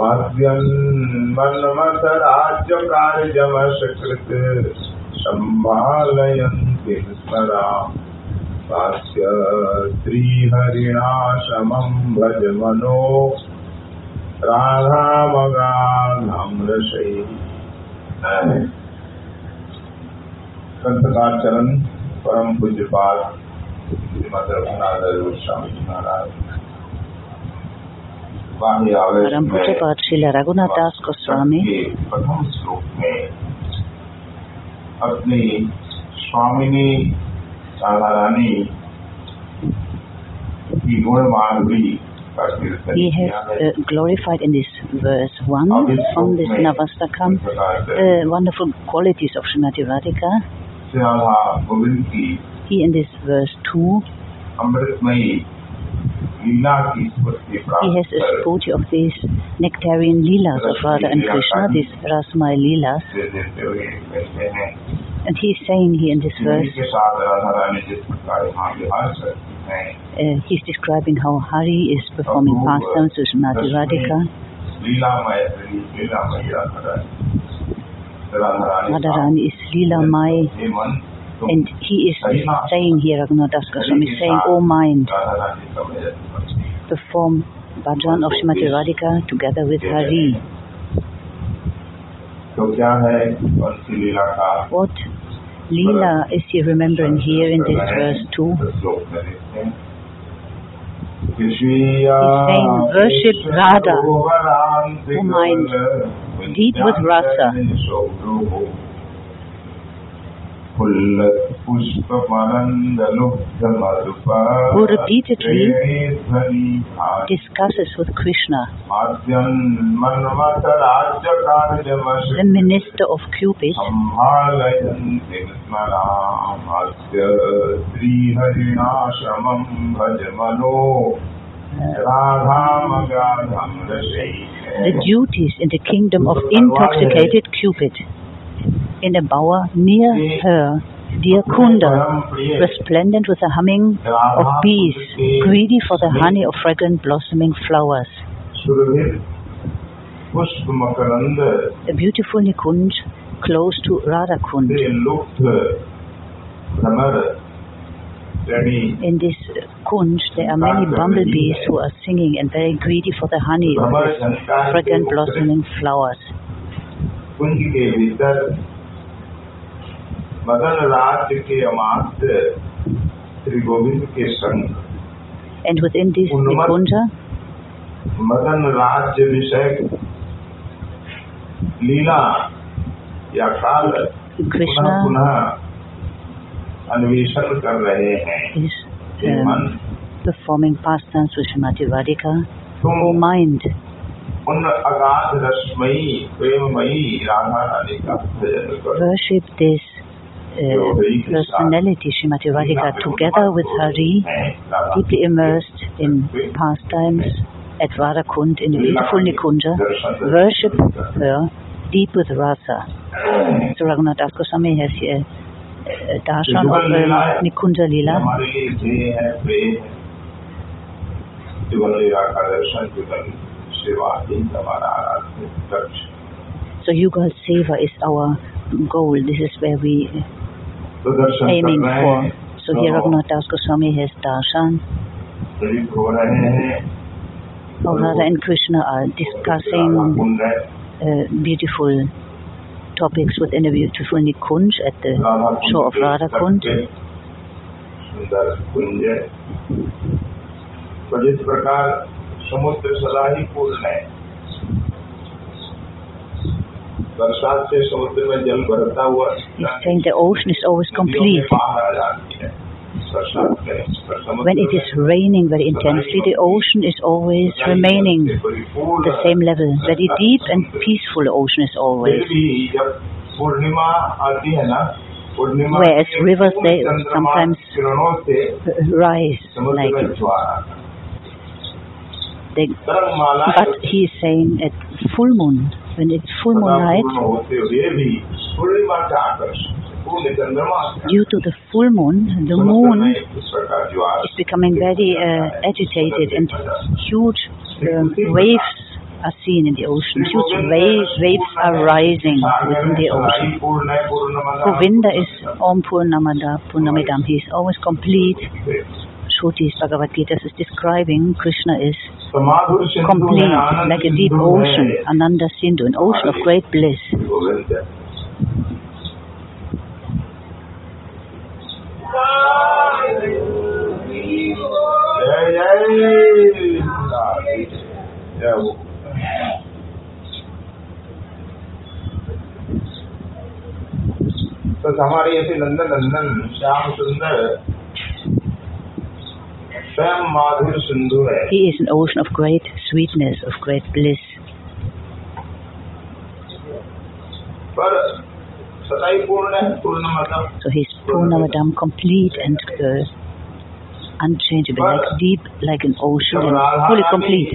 पाद्यन्मन्मथराज्यकार्यमसकृत् सम्भालयन्ति स्मरा श्रीहरिणाशमं भज मनो। राधामगाधं रसै। संतकार परम पूज्यपाद श्रीमद रघुनाथ स्वामी महाराज। वाणी आवेश Param में Pujyapat Srila Raghunath Das Goswami के प्रथम श्लोक में अपनी स्वामिनी राधा रानी की गुण माधुरी का कीर्तन He किया has है uh, glorified in this verse 1 अब इस from श्लोक this में Navastakam इस प्रकार से the wonderful qualities of Srimati Radhika. Shri Radha Govind की He in this verse 2 he has a story of these nectarian lila's of Radha and Krishna, these Rasmaya lila's, And he is saying here in this verse, uh, he's describing how Hari is performing pastimes with Mati Radhika. Radharani is Lila Mai and he is saying here, Raghunath Das Goswami saying, O oh mind, perform bhajan of Shrimati Radhika together with Hari. What Leela is he remembering here in this verse too? He's saying, worship Radha, O oh mind, deep with rasa who repeatedly discusses with Krishna, the minister of Cupid, the duties in the kingdom of intoxicated Cupid in a bower near her. Dear Kunda, resplendent with the humming of bees, greedy for the honey of fragrant blossoming flowers. The beautiful Nikunj close to Radhakund. In this Kund, there are many bumblebees who are singing and very greedy for the honey of fragrant blossoming flowers. Madan राज्य के अमात श्री गोविंद के संग। And within this निकुंज मगन राज्य विषय लीला या काल कृष्ण। पुनः अन्वेषण कर रहे हैं। मन। Performing past tense with Srimati वारिका तुम माइंड उन अगाध रश्मई प्रेममई राधा रानी का worship this personality, Srimati Radhika, together with Hari, deeply immersed in pastimes at Radhakund in the beautiful Nikunja, worship her deep with rasa. So Raghunath Das Goswami has here uh, a darshan of um, Nikunja Lila. So Yugal Seva is our goal. This is where we तो दर्शन aiming कर रहे for. हैं So here Raghunath Das Goswami has darshan. प्रेरित हो रहे हैं How Radha and Krishna are Radha discussing कुंड है uh, beautiful topics within a beautiful Nikunj at the Radha Kund shore of के Radha तट Kund. पे सुंदर कुंज है तो जिस प्रकार समुद्र सदा ही पूर्ण है is saying the ocean is always complete. When it is raining very intensely, the ocean is always remaining the same level. Very deep and peaceful ocean is always. Whereas rivers, they sometimes rise like they, but he is saying at full moon when It's full moon night. Due to the full moon, the moon is becoming very uh, agitated and huge uh, waves are seen in the ocean. Huge waves, waves are rising within the ocean. Govinda is Om Purnamada Purnamidam. He is always complete. Shruti Bhagavad Gita. Is describing Krishna is complete, Anand like a deep Sindhu है, ocean, Ananda Sindhu, an ocean of great bliss. Govind है। जय जय जय वो तो हमारे ऐसे नंदन नंदन श्याम सुंदर he is an ocean of great sweetness, of great bliss. So he is Purnamadam, complete and pure, unchangeable, like deep, like an ocean, and fully complete.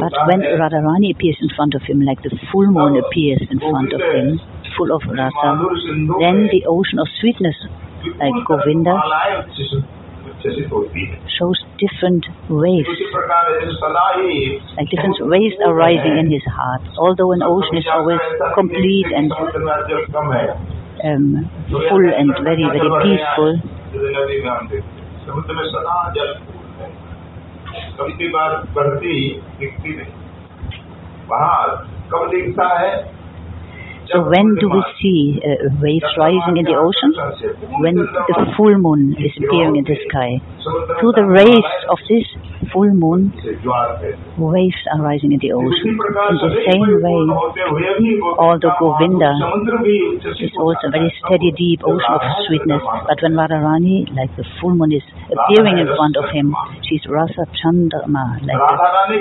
But when Radharani appears in front of him, like the full moon appears in front of him, full of rasa, then the ocean of sweetness like Govinda मालाएं उच्छ्वसित उच्छ्वसित होती है shows different waves, उसी प्रकार जैसे सदा ही like different waves are rising in his heart. Although an ocean is always complete and समुद्र में जल कम है um, full and very, very peaceful, जैसे नदी में हम देखते हैं समुद्र में सदा जल फूल है कभी बार बढ़ती दिखती नहीं वहाँ कब दिखता है so when do we see uh, waves rising in the ocean? When the full moon is appearing in the sky. Through the rays of this full moon, waves are rising in the ocean. In the same way, all although Govinda is also a very steady, deep ocean of sweetness, but when Radharani, like the full moon, is appearing in front of him, she's Rasa Chandama, like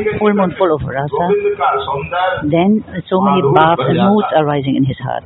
the full moon full of rasa, then so many bhavs and moods are rising in his heart.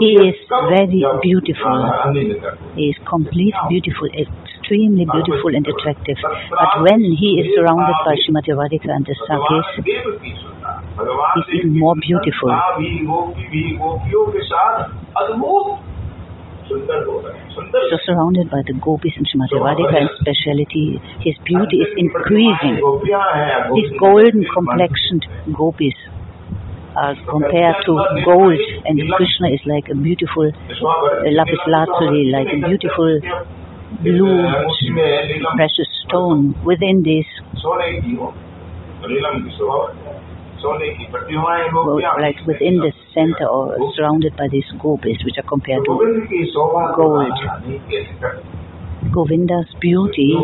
He is very beautiful. He is complete, beautiful, extremely beautiful and attractive. But when he is surrounded by Srimati Radhika and the Sakhis, is even more beautiful. So surrounded by the gopis and Srimati Radhika and speciality, his beauty is increasing. His golden complexioned gopis as compared to gold and Krishna is like a beautiful a lapis lazuli, like a beautiful blue precious stone. Within this, well, like within the center or surrounded by these gopis which are compared to gold. Govinda's beauty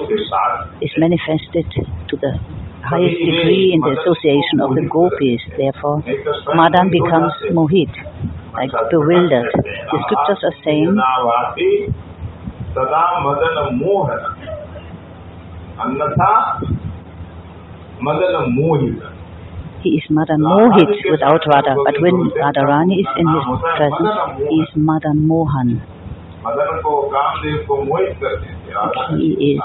is manifested to the highest degree in the association of the gopis. Therefore, Madan becomes mohit, like bewildered. The scriptures are saying, he is Madan Mohit without Radha, but when Radharani is in his presence, he is Madan Mohan. He is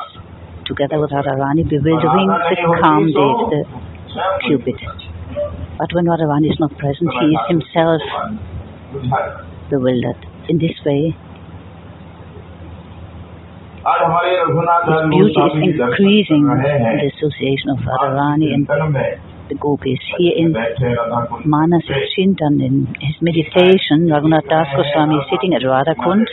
together with Radharani, bewildering the calm the Cupid. But when Radharani is not present, he is himself bewildered. In this way, his beauty is increasing in the association of Radharani and the gopis. Here in Manas Chintan, in his meditation, Raghunath Das Goswami is sitting at Radhakund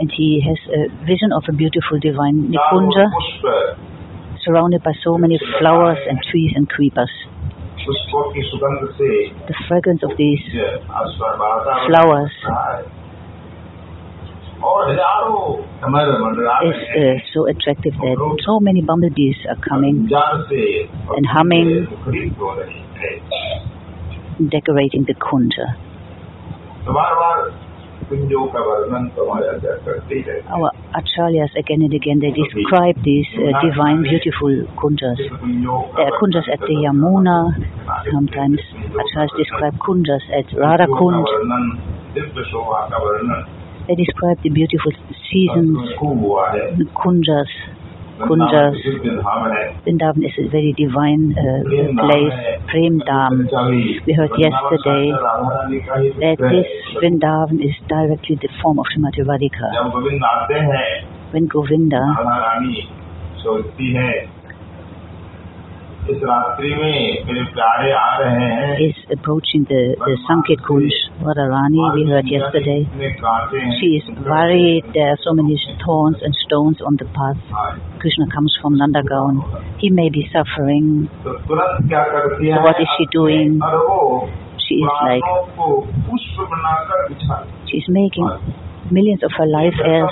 and he has a vision of a beautiful divine Nikunja surrounded by so many flowers and trees and creepers. The fragrance of these flowers is uh, so attractive that so many bumblebees are coming and humming, decorating the kunja. Our acharyas again and again they describe these uh, divine, beautiful kunjas. There are kunjas at the Yamuna. Sometimes acharyas describe kunjas at Radha Kund. They describe the beautiful seasons, the kunjas. Kunjas. Vrindavan is a very divine uh, place, Prem Dham. We heard yesterday that this Vrindavan is directly the form of Srimati Radhika. When Govinda is approaching the the Sanket Kunj what Rani we heard yesterday. She is worried there are so many thorns and stones on the path. Krishna comes from Nandgaon he may be suffering. so what is she doing? she is like she is making millions of her life as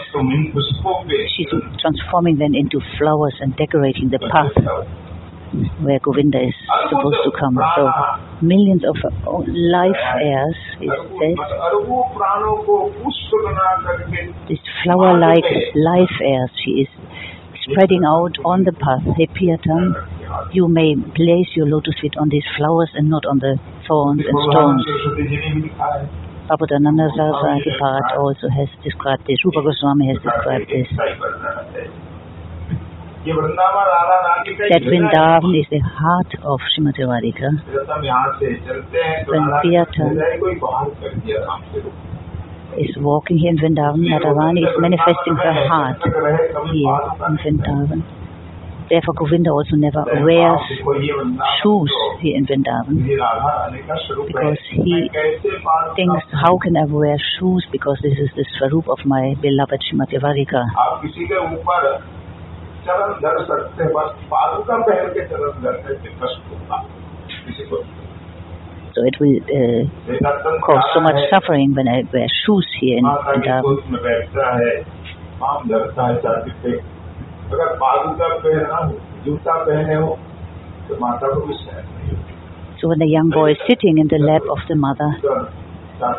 she's transforming them into flowers and decorating the path where Govinda is supposed to come. So millions of uh, life airs. it says, this flower-like life airs. she is spreading out on the path. Hey Piyatam, you may place your lotus feet on these flowers and not on the thorns and stones. Prabhupada Saraswati Bharat also has described this, Rupa Goswami has described this that Vrindavan is the heart of Srimati Radhika. When Piyatan is walking here in Vrindavan, Radharani is manifesting her heart here in Vrindavan. Therefore, Govinda also never wears shoes here in Vrindavan because he thinks, how can I wear shoes because this is the Swarup of my beloved Srimati Radhika. आप किसी के ऊपर चरण धर सकते हैं बस पादुका पहन के चरण धरने से कष्ट होता किसी को So it will uh, वेदांतन cause so much है, suffering when I wear shoes here in माता की Vrindavan. गोद में बैठता है पाम धरता है छाती पे अगर पादुका पहना हो जूता पहने हो तो माता को भी सहन नहीं So when the young boy is sitting in the lap of the mother, होता।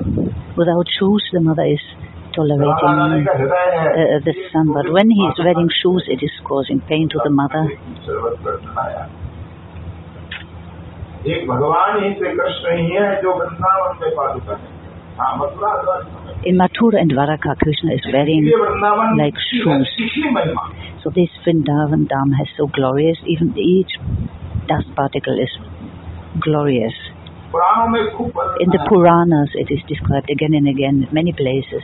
without shoes, the mother is Radha Rani tolerating uh, uh the sun, but when he is wearing shoes, it is causing pain to the mother. In Mathura and Dwaraka, Krishna is wearing like shoes. So this Vrindavan Dham has so glorious, even each dust particle is glorious. In the Puranas, it is described again and again, many places.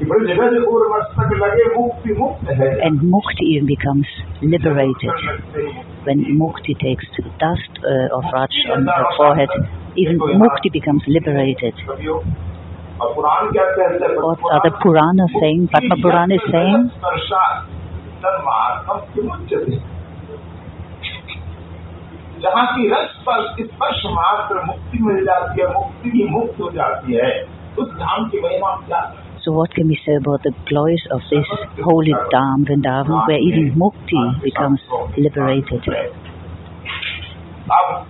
हम क्या कह रहे हैं मुक्ति से कि ब्रज रज और मस्तक लगे मुक्ति मुक्त है And mukti even becomes liberated. When mukti takes dust uh, of Raj on her forehead, even mukti becomes liberated. और पुराण क्या कहते हैं What are the Puranas saying? Padma Purana is saying तन्मार्गम किमुच्यते जहाँ की रस स्पर्श स्पर्श मात्र मुक्ति मिल जाती है मुक्ति भी मुक्त हो जाती है उस धाम की महिमा हम क्या करें? So what can we say about the glories of this holy Dham Vrindavan where even mukti becomes liberated? आप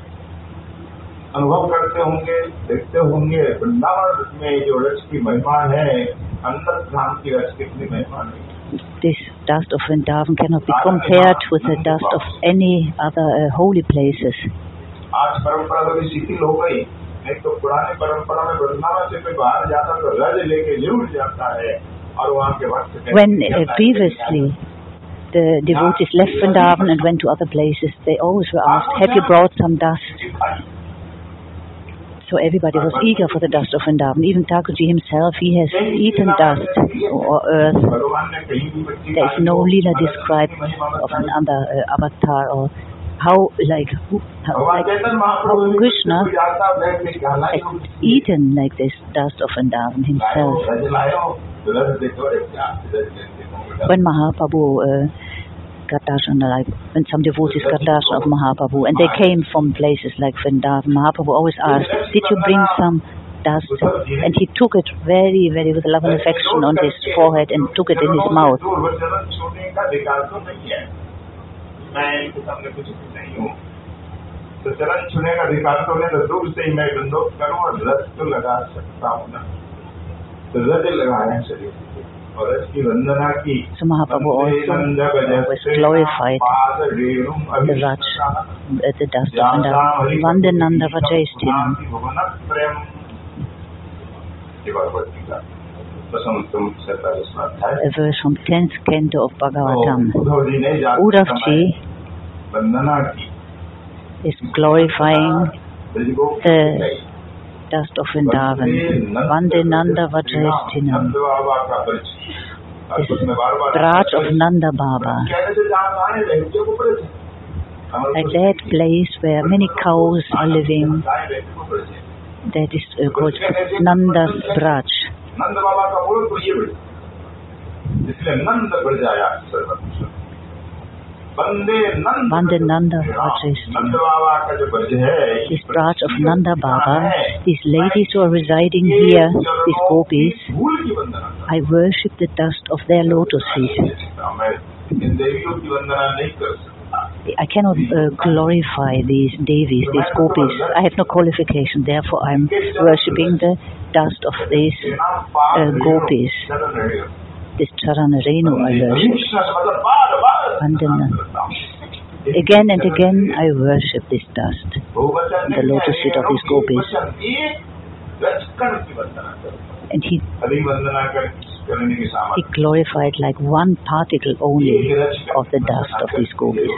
अनुभव करते होंगे देखते होंगे वृंदावन में जो रस की महिमा है अंदर धाम की रस कितनी महिमा नहीं This dust of Vrindavan cannot be compared with the dust of any other uh, holy places. आज परंपरा थोड़ी शिथिल हो गई नहीं तो पुरानी परंपरा में वृंदावन से कोई बाहर जाता तो रज लेके जरूर जाता है When uh, previously the devotees left Vrindavan and went to other places, they always were asked, have you brought some dust? So everybody was eager for the dust of Vrindavan. Even Thakurji himself, he has eaten dust or earth. There is no lila described of another uh, avatar or how like, how, like how Krishna has eaten like this dust of Vrindavan himself. When Mahaprabhu uh, got darshan, like when some devotees got darshan of Mahaprabhu, and they came from places like Vrindavan, Mahaprabhu always asked, "Did you bring some dust?" And he took it very, very with love and affection on his forehead and took it in his mouth. मैं सामने कुछ नहीं हूँ। तो चरण छुने का अधिकार तो नहीं तो दूर से ही मैं विनोद करूँ और रज तो लगा सकता हूँ ना। तो रज लगाया शरीर और रज की वंदना की वंदन नंद प्रेम Verse from 10th canto of Bhagavatam. Uddhavji is glorifying. The dust of Vrindavan. Vande Nanda Vajrayastinam. This Braj of Nanda Baba. Like that place where many cows are living, that is called Nanda's Braj. नंद बाबा का बोल तो ये बड़ी इसलिए नंद बढ़ जाया सर्वत्र वंदे नंद Vande Nanda Vajrayastinam. नंद बाबा का जो ब्रज है This branch of Nanda Baba, these ladies who are residing here, these gopis, फूल की वंदना I worship the dust of their lotus feet. करता हूं। मैं इन देवियों की वंदना नहीं कर सकता I cannot uh, glorify these devis, these gopis. I have no qualification, therefore I'm worshipping the dust of these uh, gopis. This Charanarenu I worship. Again and again I worship this dust, the lotus feet of these gopis. And he he glorified like one particle only of the dust of these gopis.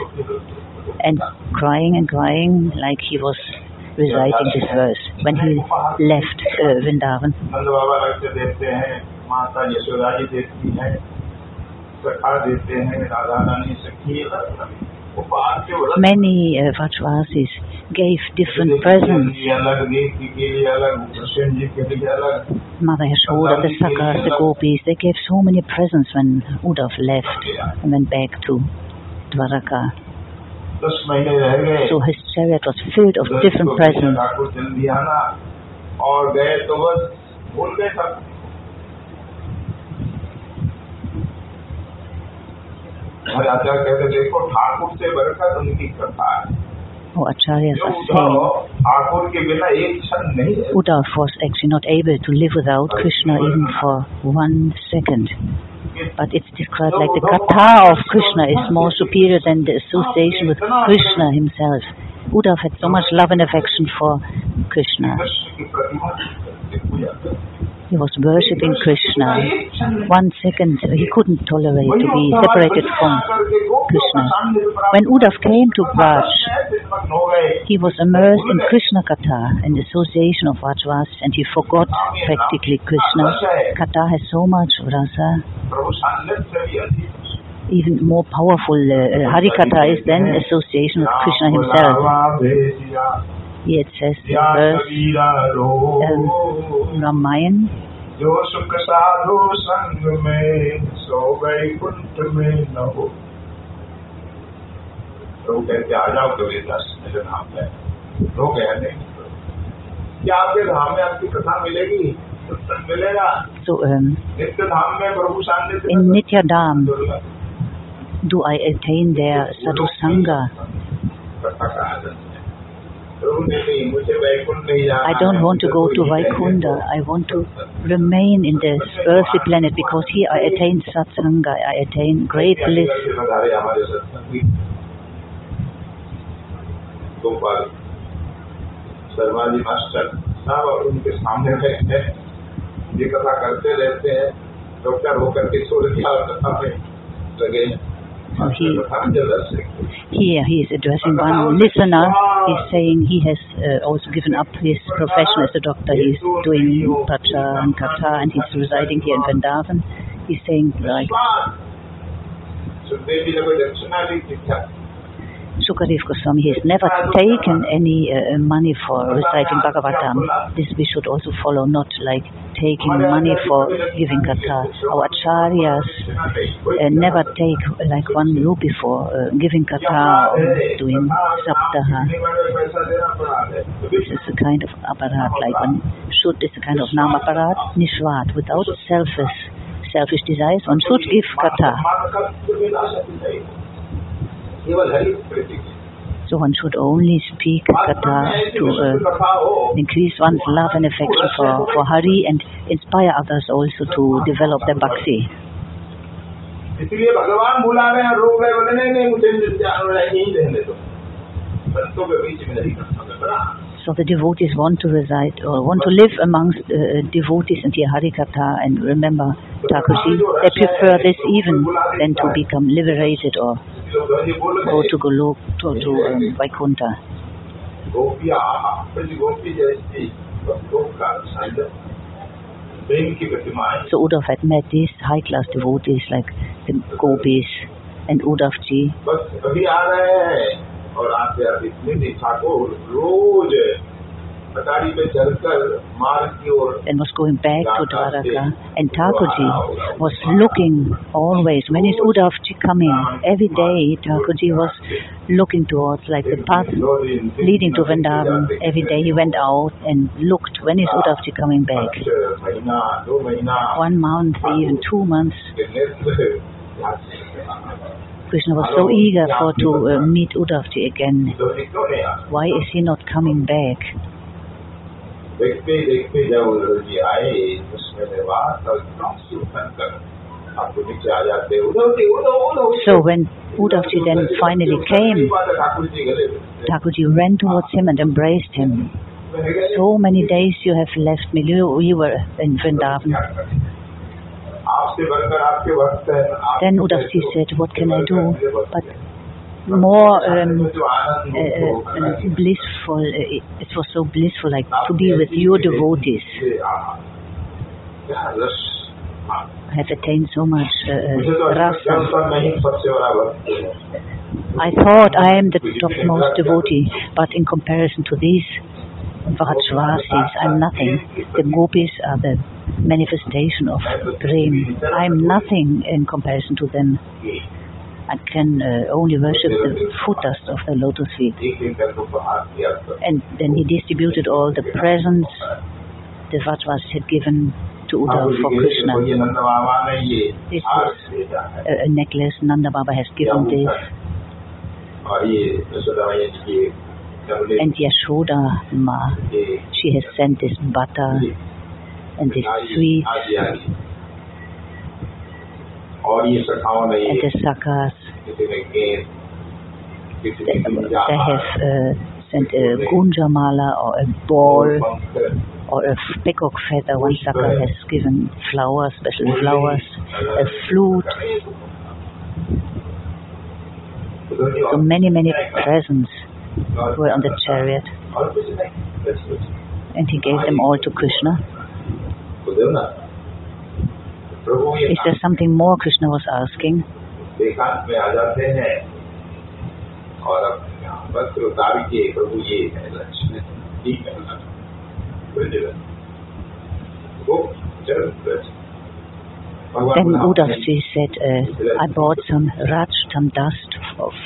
And crying and crying like he was reciting this verse when he left uh, Many uh, Vrajvasis gave different presents. के लिए अलग देवी के लिए अलग कृष्ण जी के लिए अलग Mother Yashoda, the Sakas, the Gopis, they gave so many presents when Uddhav left and went back to Dwaraka. दस महीने रह गए So his chariot was filled of दस different को presents. ठाकुर जल्दी आना और गए तो बस भूल गए सब हमारे आचार्य कहते देखो ठाकुर से बरकत उनकी कथा है who acharyas are saying, Uddhav was actually not able to live without Krishna even for one second. But it's described like the katha of Krishna is more superior than the association with Krishna himself. Uddhav had so much love and affection for Krishna. He was worshipping Krishna. One second, he couldn't tolerate to be separated from Krishna. When Uddhav came to Braj, he was immersed in Krishna Katha and association of Vajras and he forgot practically Krishna. Katha has so much rasa even more powerful uh, uh Harikatha is then association with Krishna himself Here it says the verse Ramayana. जो सुख साधु संग में सो गई कुंठ में न हो प्रभु कहते आ जाओ कबीर दास मेरे धाम में तो कह नहीं क्या आपके धाम में आपकी कथा मिलेगी सत्संग मिलेगा So um, नित्य धाम में प्रभु सान्निध्य in Nitya Dham, दुर्लभ do I attain their sadhu I don't want to go to Vaikuntha. I want to remain in this earthly planet because here I attain satsanga, I attain great bliss. Sharma ji master साहब और उनके सामने बैठे ये कथा करते रहते हैं। Doctor so he, here he is addressing one listener. He's saying he has uh, also given up his profession as a doctor. He's doing Pracha and Katha and he's residing here in Vrindavan. He's saying like, Sukadev Goswami has never taken any uh, money for reciting Bhagavatam. This we should also follow, not like taking money for giving katha. Our acharyas uh, never take like one rupee for uh, giving katha or doing saptaha. This is a kind of aparat, like one should, is a kind of nam aparat, nishvat, without selfish, selfish desires. One should give katha. So one should only speak kata to uh, increase one's love and affection for, for Hari and inspire others also to develop their bhakti. इसलिए भगवान बुला रहे हैं रोक रहे बोले नहीं नहीं मुझे यहीं रहने दो संतों के बीच में नहीं कर सकता So the devotees want to reside or want to live amongst uh, devotees and hear Harikatha and remember Thakurji. They prefer this even than to become liberated or go to Golok, to, to um, Vaikuntha. So Uddhav had met these high-class devotees like the Gopis and Uddhavji and was going back to Dwaraka. And Thakurji was looking always. When is Uddhavji coming? Every day Thakurji was looking towards like the path leading to Vrindavan. Every day he went out and looked. When is Uddhavji coming back? One month, even two months. Krishna was so eager for to uh, meet Uddhavji again. Why is he not coming back? देखते देखते जब उद्धव जी आए उसमें व्यवहार तब एकदम सुखन कर आपको नीचे आ जाते Uddhav ji Uddhav Uddhav So when Uddhavji then finally came, Thakur ji गले Thakurji ran towards him and embraced him. So many days you have left me. You, you were in Vrindavan. आपसे बनकर आपके भक्त हैं आप- Then Uddhavji said, what can I do? But more um, uh, uh, blissful. Uh, it was so blissful, like to be with your devotees. I have attained so much rasa. I thought I am the topmost devotee, but in comparison to these Vrajvasis, I'm nothing. The gopis are the manifestation of dream. I'm nothing in comparison to them and can uh, only worship the futas of the lotus feet. And then he distributed all the presents the Vatvas had given to Uddhav for Krishna. This is a, uh, a necklace Nanda Baba has given this. And Yashoda Ma, she has sent this butter and this sweet और ये सखाओं ने and ये the sakas. किसी ने गेंद किसी They, ने they Gunja have uh, sent a gunja mala or a ball or a peacock feather. One saka has given flowers, special flowers, a flute. So many, many presents were on the chariot. और कुछ नहीं बस कुछ And he gave them all to Krishna. Is there something more Krishna was asking? Then Buddha said, uh, I bought some Rajtam dust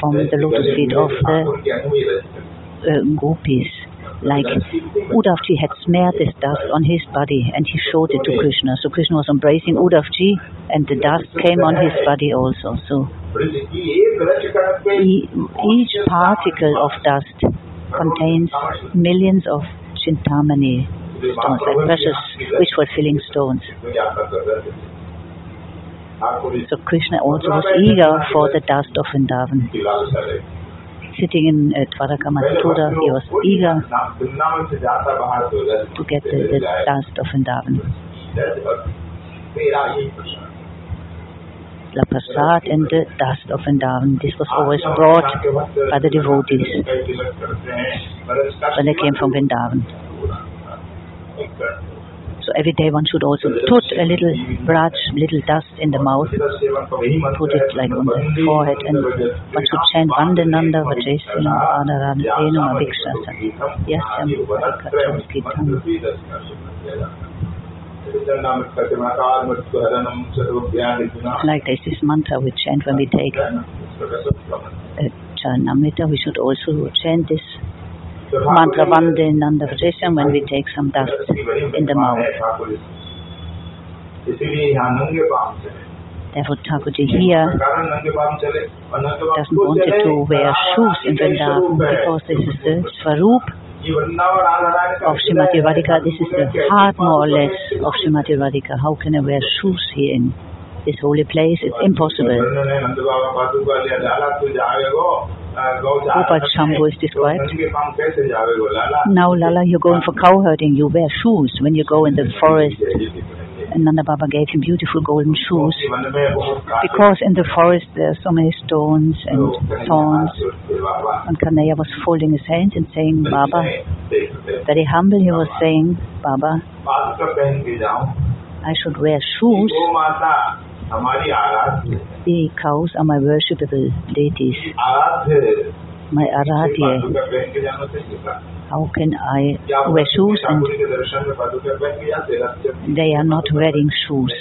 from the lotus feet of the uh, gopis like Uddhavji had smeared this dust on his body and he showed it to Krishna. So Krishna was embracing Uddhavji and the dust came on his body also. So each particle of dust contains millions of chintamani stones, like precious, which were filling stones. So Krishna also was eager for the dust of Vrindavan. sitting in uh, he was eager to get the, the dust of Vrindavan. La Prasad and the dust of Vrindavan. This was always brought by the devotees when they came from Vrindavan. So every day one should also put a little braj, little dust in the mouth, put it like on the forehead, and one should chant Vandananda Vajesam Adaran Enum Abhikshasa Yasyam um, Varikatam Gitam. Like this, this mantra we chant when we take uh, a Charnamrita, we should also chant this mantra Vandananda Vajesam when we take some dust in the mouth. Therefore, Thakurji here doesn't want it to wear shoes in Vrindavan because this is the Swaroop of Srimati Radhika. This is the heart, more or less, of Srimati Radhika. How can I wear shoes here in this holy place? It's impossible. Gopal Champu is described. Now, Lala, you're going for cow herding. You wear shoes when you go in the forest. And Nanda Baba gave him beautiful golden shoes because in the forest there are so many stones and thorns. And Kanaya was folding his hands and saying, Baba, very humble he was saying, Baba, I should wear shoes. The cows are my worshipable deities, my aradhya. How can I wear shoes and they are not wearing shoes?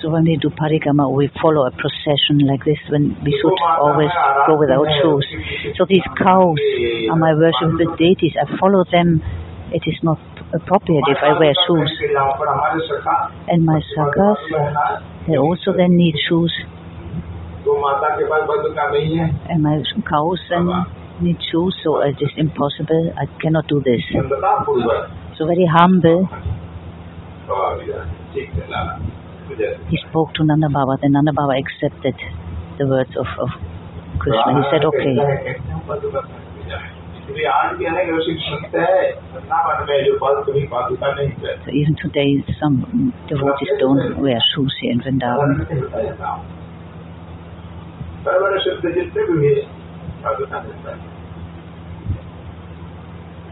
So when we do parikrama, we follow a procession like this, when we should always go without shoes. So these cows are my worshipable deities. I follow them. It is not appropriate if I wear shoes. And my sakas, they also then need shoes. And my cows then need shoes, so it is impossible. I cannot do this. So very humble. He spoke to Nanda Baba, then Nanda Baba accepted the words of, of Krishna. He said, okay. So even today, some devotees don't wear shoes here in Vrindavan.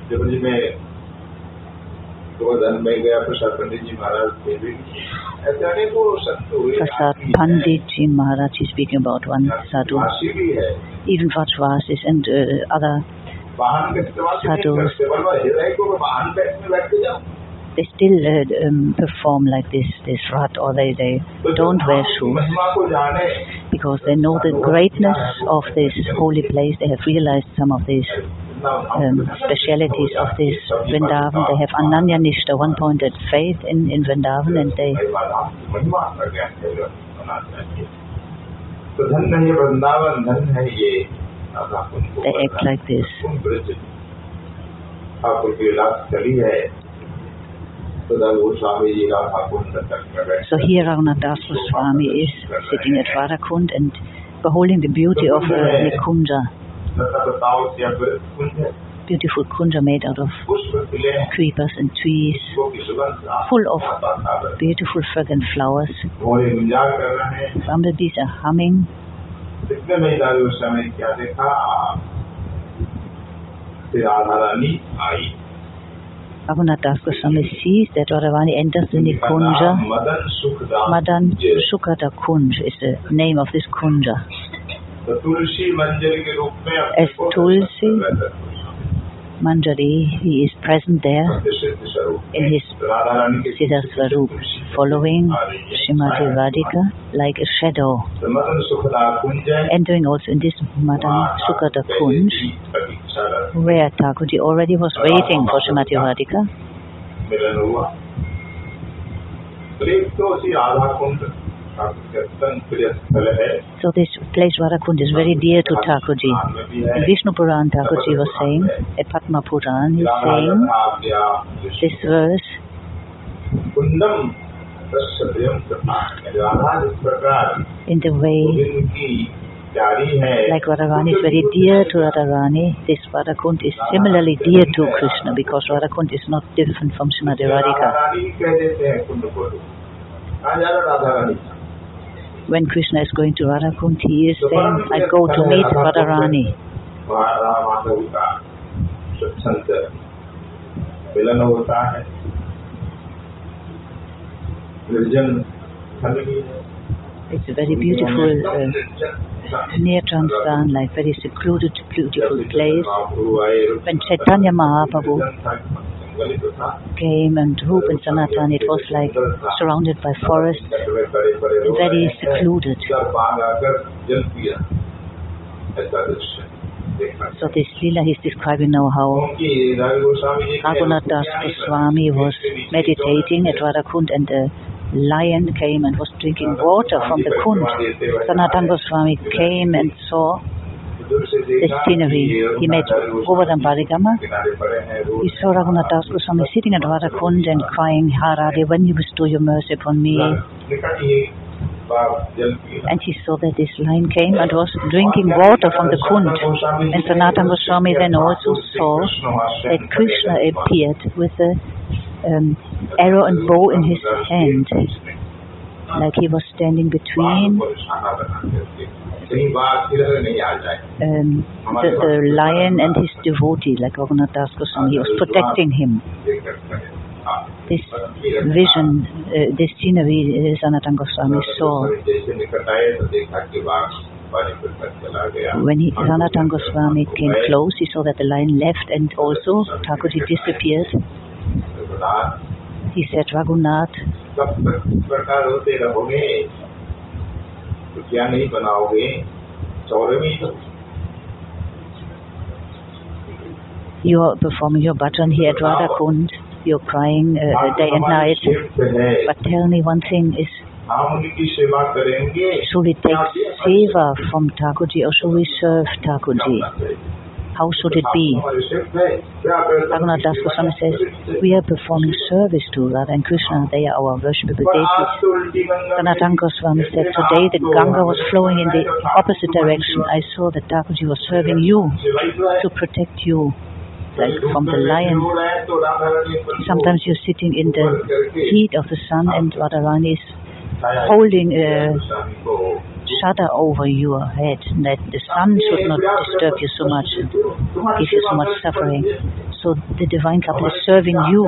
जब जी मैं गोवर्धन में गया प्रसाद पंडित जी महाराज थे भी ऐसे अनेकों संत हुए Prasad Pandit Ji Maharaj is speaking about one sadhu. वासी भी है Even Vajrasis and uh, other, shadows. They still uh, um, perform like this, this rat, or they, they don't wear shoes because they know the greatness of this holy place. They have realized some of these um, specialities of this Vrindavan. They have Ananya Nishta, one-pointed faith in, in Vrindavan, and they so, they act like this. So here Raghunath Swami is sitting at Radhakund and beholding the beauty of a the Beautiful Kunja made out of creepers and trees, full of beautiful fragrant flowers. Some of these are humming. इतने में दारू उस समय क्या देखा फिर राधा रानी आई Raghunath Das Goswami sees that Radhavani enters the Nikunja. Madan Sukhdas Madan Sukata Kunj is the name of this Kunja. तो तुलसी मंजर के रूप में अपने As को Manjari, he is present there. In his Siddha Swarup, following Srimati Radhika like a shadow, entering also in this Madan Sukhada Kunj, where Thakurji already was waiting for Srimati Radhika. So this place Radhakund is very dear to Thakurji. Vishnu Puran Thakurji was saying, at Padma Puran, he's saying this verse. In the way like Radharani is very dear to Radharani, this Radhakund is similarly dear to Krishna because Radhakund is not different from Srimad Radharani when Krishna is going to Radhakund, he is saying, I go to meet Radharani. It's a very beautiful uh, near Transdan, like very secluded, beautiful place. When Chaitanya Mahaprabhu came and Rup and Sanatan, it was like surrounded by forest, very secluded. So this lila he's describing now how Raghunath Goswami was meditating at Radhakund and the lion came and was drinking water from the kund. Sanatan Goswami came and saw scenery. He met Govardhan Parikrama. He saw Raghunath Das Goswami sitting at Radhakund and crying, Harade, when you bestow your mercy upon me. And he saw that this lion came and was drinking water from the kund. And Sanatan Goswami then also saw that Krishna appeared with a um, arrow and bow in his hand, like he was standing between um, the, the, lion and his devotee, like Raghunath Das Goswami. He was protecting him. This vision, uh, this scenery, uh, Sanatan Goswami saw. When he, Sanatan Goswami came close, he saw that the lion left and also Thakurji disappeared. He said, Raghunath, you are performing your bhajan here at Radhakund. You're crying uh, day and night. But tell me one thing is, should we take seva from Thakurji or should we serve Thakurji? How should it be? Raghunath Das Goswami says, we are performing service to Radha and Krishna. They are our worshipable deities. Sanatan Goswami said, today the Ganga was flowing in the opposite direction. I saw that Thakurji was serving you to protect you like from the lion. Sometimes you're sitting in the heat of the sun and Radharani is holding a shutter over your head that the sun should not disturb you so much, give you so much suffering. So the divine couple is serving you.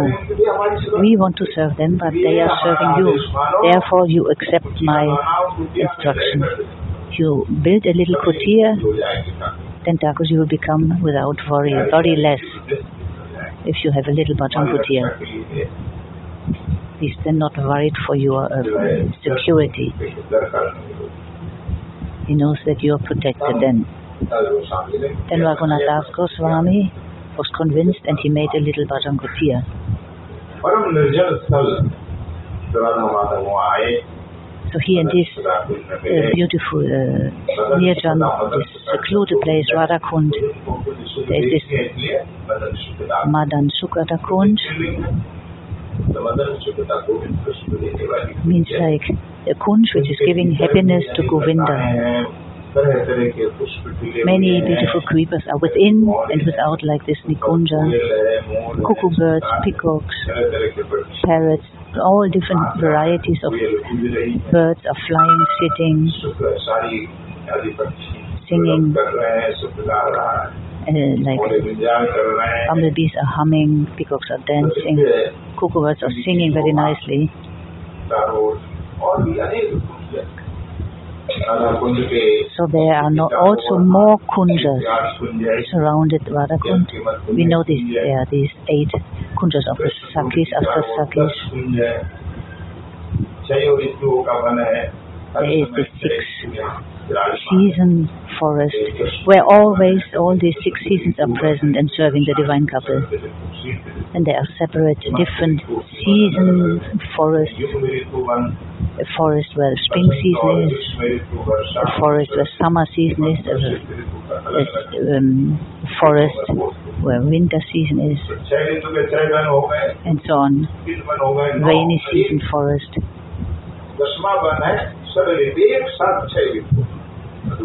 We want to serve them, but they are serving you. Therefore, you accept my instruction. You build a little kutir, then you will become without worry, worry less if you have a little bhajan kutir. He's then not worried for your uh, security. He knows that you are protected then. Then Raghunath Das Goswami was convinced and he made a little bhajan kutir. So he and this uh, beautiful uh, Nirjan, this secluded place, Radhakund, there is this Madan Sukata Kund, means like a kunj which is giving happiness to Govinda. Many beautiful creepers are within and without like this Nikunja, cuckoo birds, peacocks, parrots, all different varieties of birds are flying, sitting, singing, uh, like bumblebees are humming, peacocks are dancing, cuckoo birds are singing very nicely. So there are no, also more kunjas surrounded Radhakund. We know this, there are these eight kunjas of the Sakhis, after Sakhis. There is the six season forest where always all these six seasons are present and serving the divine couple. And there are separate different season forests. A forest where spring season is, a forest where summer season is, a, a um, forest where winter season is, and so on. Rainy season forest.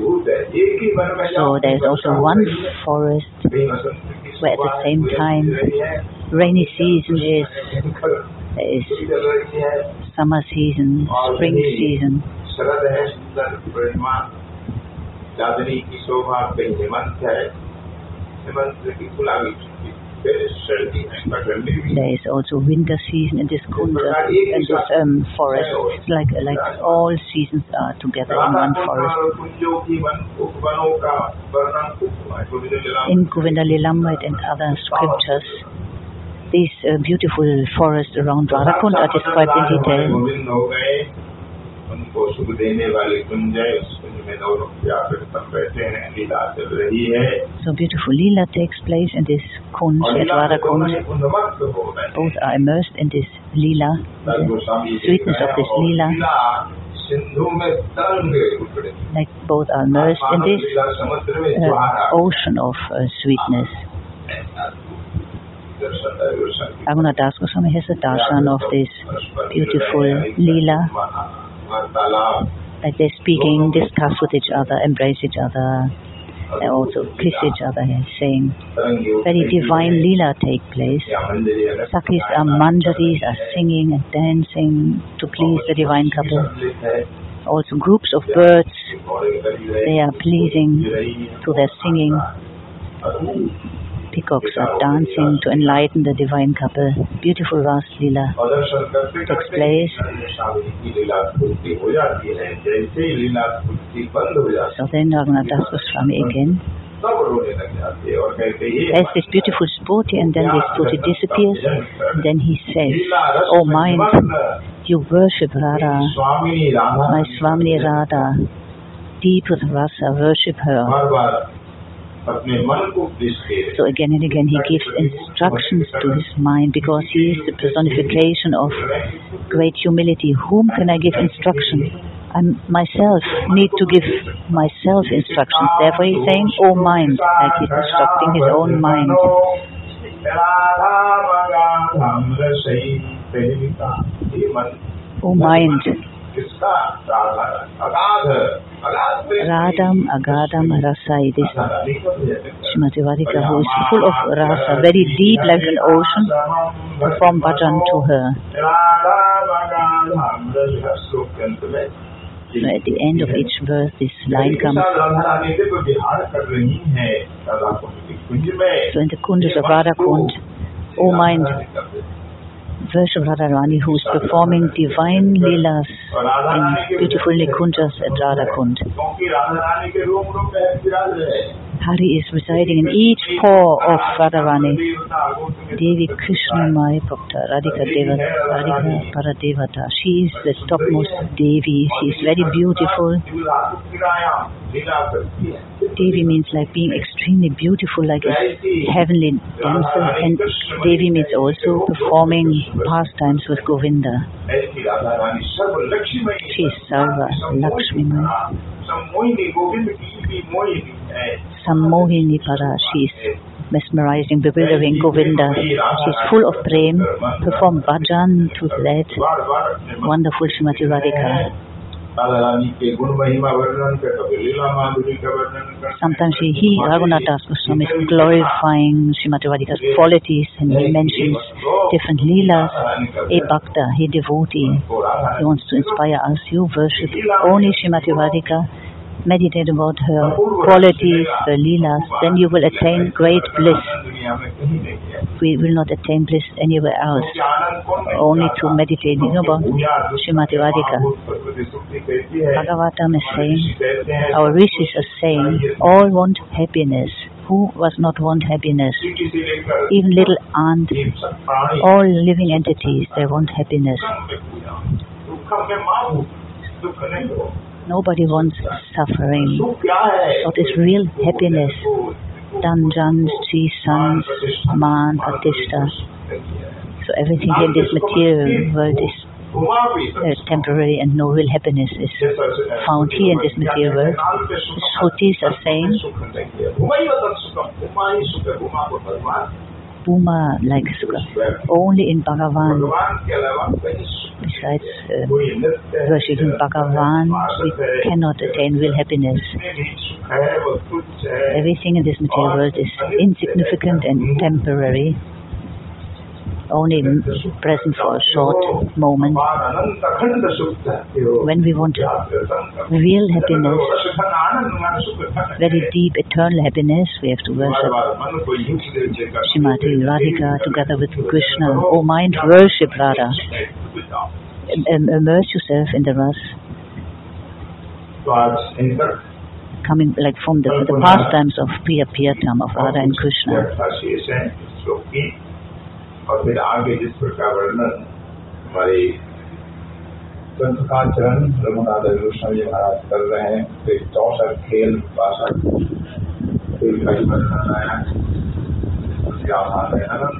So there is also one forest where at the same time rainy season is, is summer season, spring season. There is also winter season in this Kunda uh, in this um, forest. It's like uh, like all seasons are together in one forest. In Govindalilamrit and other scriptures, this uh, beautiful forest around Radhakund are described in detail. उनको सुख देने वाले दोनों बैठे हैं लीला चल रही है So beautiful lila takes place in this Kunj, Yadvara Both are immersed in this lila, sweetness of this Like both are immersed in this uh, ocean of uh, sweetness. Raghunath Das Goswami has a darshan of this beautiful lila. Like they're speaking, discuss with each other, embrace each other, and also kiss each other and saying very divine lila take place. Sakhis and manjaris are singing and dancing to please the divine couple. Also groups of birds, they are pleasing to their singing peacocks are dancing to enlighten the divine couple. Beautiful Ras Lila takes place. So then Raghunath Goswami again there's this beautiful sphurti and then this sphurti disappears. Then he says, Oh mind, you worship Radha, my Swami Radha, deep with rasa, worship her. So again and again he gives instructions to his mind because he is the personification of great humility. Whom can I give instruction? I myself need to give myself instructions. Therefore he's saying, Oh mind, like he's instructing his own mind. Oh mind, Radham Agadam Rasa Idisa. Shrimati Varika who is full of rasa, very deep like an ocean, perform bhajan to her. So at the end of each verse, this line comes. So in the kundas of Radha Kund, O mind, worship Radharani who is performing divine leelas in beautiful Nikunjas at Radha Kund. Hari is residing in each pore of Radharani. Devi Krishna Mahapakta, Radhika Deva, Radhika Paradevata. She is the topmost Devi. She is very beautiful. Devi means like being extremely beautiful, like a heavenly damsel. And Devi means also performing pastimes with Govinda. She is Sarva Lakshmi. Sammohini Para, she's mesmerizing, bewildering Govinda. She's full of prem, perform bhajan to that wonderful Shrimati Radhika. Sometimes he, he Raghunath Das Goswami is glorifying Srimati Radhika's qualities and he mentions different leelas. A bhakta, a devotee, he wants to inspire us, you worship only Srimati Radhika meditate about her qualities, her leelas, then you will attain great bliss. We will not attain bliss anywhere else, only to meditating about Srimati Radhika. Bhagavatam is saying, our rishis are saying, all want happiness. Who was not want happiness? Even little ants, all living entities, they want happiness. Nobody wants suffering. What is real happiness? Dungeons, Chi, Man, Patista. So everything in this material world is uh, temporary and no real happiness is found here in this material world. The Shrutis are saying, Puma like Sukha, only in Bhagavan Besides uh, worshipping Bhagavan, we cannot attain real happiness. Everything in this material world is insignificant and temporary only present for a short moment. When we want real happiness, very deep eternal happiness, we have to worship Shrimati Radhika together with Krishna. Oh, mind, worship Radha. Immerse yourself in the Ras coming like from the, the pastimes of Priya Priyatam of Radha and Krishna. और फिर आगे जिस प्रकार वर्णन हमारे ग्रंथकाचरण रघुनाथ जी महाराज कर रहे हैं फिर चौसठ खेल भाषा खेल का ही वर्णन आया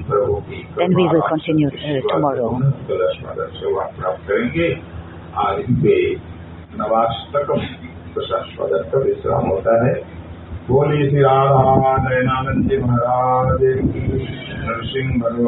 प्रभु की Then we will continue, uh, tomorrow. प्राप्त करेंगे। आज इनके दशस्वदत्त विश्राम होता है। बोली श्री राधा नयनानंद जी महाराज की। नरसिंह भगवान।